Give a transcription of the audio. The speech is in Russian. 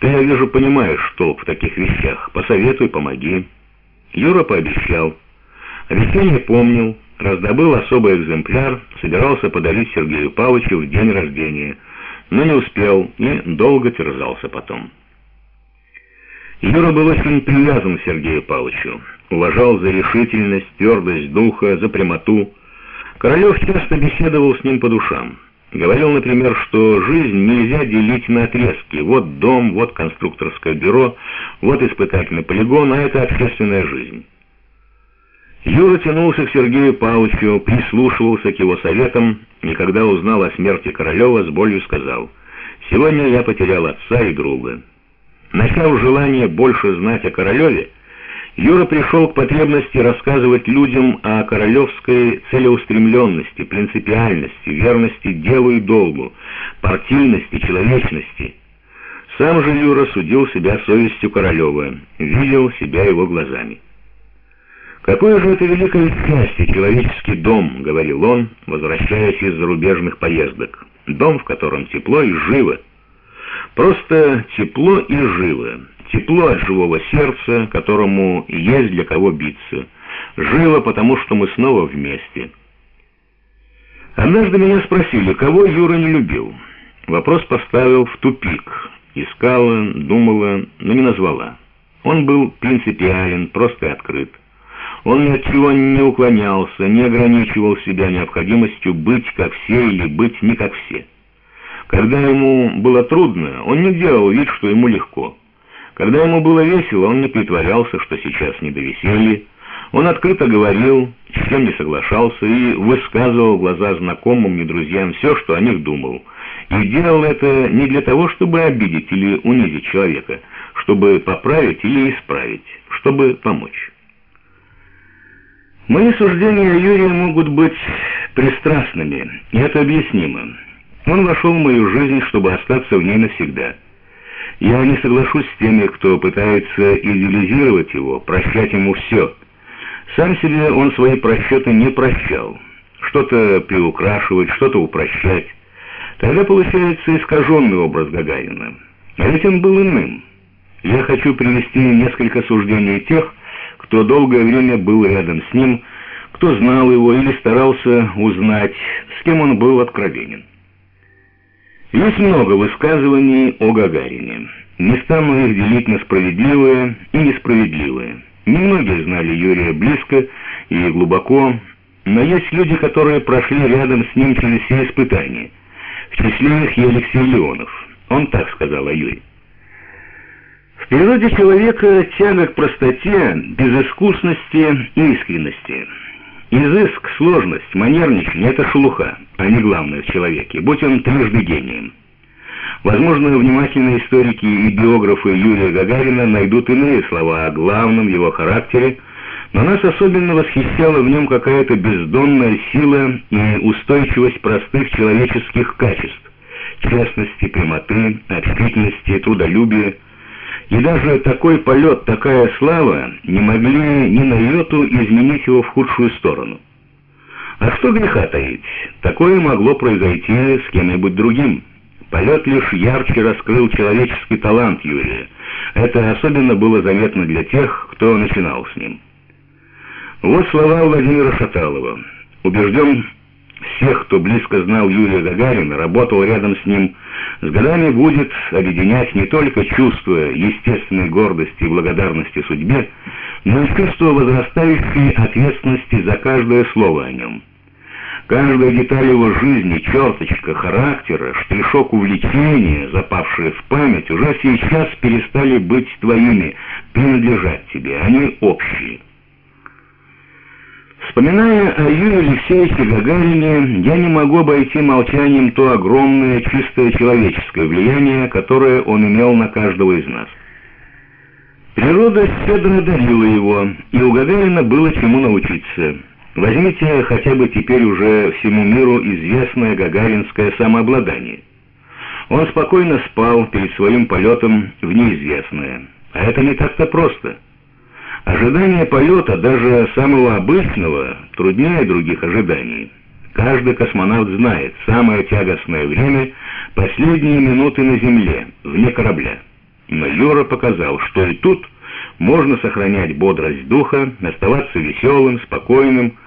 Ты, я вижу, понимаешь толк в таких вещах. Посоветуй, помоги». Юра пообещал. Обещание помнил, раздобыл особый экземпляр, собирался подарить Сергею Павловичу в день рождения, но не успел и долго терзался потом. Юра был очень привязан к Сергею Павловичу, уважал за решительность, твердость духа, за прямоту. Королев часто беседовал с ним по душам. Говорил, например, что жизнь нельзя делить на отрезки. Вот дом, вот конструкторское бюро, вот испытательный полигон, а это общественная жизнь. Юра тянулся к Сергею Павловичу, прислушивался к его советам, и когда узнал о смерти Королева, с болью сказал, «Сегодня я потерял отца и друга». Начав желание больше знать о Королеве, Юра пришел к потребности рассказывать людям о королевской целеустремленности, принципиальности, верности делу и долгу, партийности, человечности. Сам же Юра судил себя совестью Королева, видел себя его глазами. «Какое же это великое счастье, человеческий дом», — говорил он, возвращаясь из зарубежных поездок. «Дом, в котором тепло и живо». Просто тепло и живо. Тепло от живого сердца, которому есть для кого биться. Живо, потому что мы снова вместе. Однажды меня спросили, кого Юра не любил. Вопрос поставил в тупик. Искала, думала, но не назвала. Он был принципиален, просто и открыт. Он ни от чего не уклонялся, не ограничивал себя необходимостью быть как все или быть не как все. Когда ему было трудно, он не делал вид, что ему легко. Когда ему было весело, он не притворялся, что сейчас не до веселья. Он открыто говорил, с чем не соглашался и высказывал глаза знакомым и друзьям все, что о них думал. И делал это не для того, чтобы обидеть или унизить человека, чтобы поправить или исправить, чтобы помочь. Мои суждения о Юрии могут быть пристрастными, и это объяснимо. Он вошел в мою жизнь, чтобы остаться в ней навсегда. Я не соглашусь с теми, кто пытается идеализировать его, прощать ему все. Сам себе он свои просчеты не прощал. Что-то приукрашивать, что-то упрощать. Тогда получается искаженный образ Гагарина. А ведь он был иным. Я хочу привести несколько суждений тех, кто долгое время был рядом с ним, кто знал его или старался узнать, с кем он был откровенен. Есть много высказываний о Гагарине. Не стану их делить на справедливые и несправедливые. Немногие знали Юрия близко и глубоко, но есть люди, которые прошли рядом с ним через все испытания. В числе их и Алексей Леонов. Он так сказал о Юрии. В природе человека тяга к простоте, безыскусности и искренности – Изыск, сложность, манерничание — это шелуха, а не главное в человеке, будь он трижды гением. Возможно, внимательные историки и биографы Юрия Гагарина найдут иные слова о главном его характере, но нас особенно восхищала в нем какая-то бездонная сила и устойчивость простых человеческих качеств — честности, прямоты, общительности, трудолюбия — и даже такой полет, такая слава не могли ни на йоту изменить его в худшую сторону. А что греха таить? Такое могло произойти с кем-нибудь другим. Полет лишь ярче раскрыл человеческий талант Юрия. Это особенно было заметно для тех, кто начинал с ним. Вот слова Владимира Шаталова. Убежден, всех, кто близко знал Юрия Гагарина, работал рядом с ним, с годами будет объединять не только чувство естественной гордости и благодарности судьбе, но и чувство возрастающей ответственности за каждое слово о нем. Каждая деталь его жизни, черточка, характера, штришок увлечения, запавшие в память, уже сейчас перестали быть твоими, принадлежать тебе, они общие. Вспоминая о Юрии Алексеевиче Гагарине, я не могу обойти молчанием то огромное чистое человеческое влияние, которое он имел на каждого из нас. Природа щедро дарила его, и у Гагарина было чему научиться. Возьмите хотя бы теперь уже всему миру известное гагаринское самообладание. Он спокойно спал перед своим полетом в неизвестное. А это не так-то просто. Ожидание полета, даже самого обычного, труднее других ожиданий. Каждый космонавт знает, самое тягостное время — последние минуты на Земле, вне корабля. Но Юра показал, что и тут можно сохранять бодрость духа, оставаться веселым, спокойным,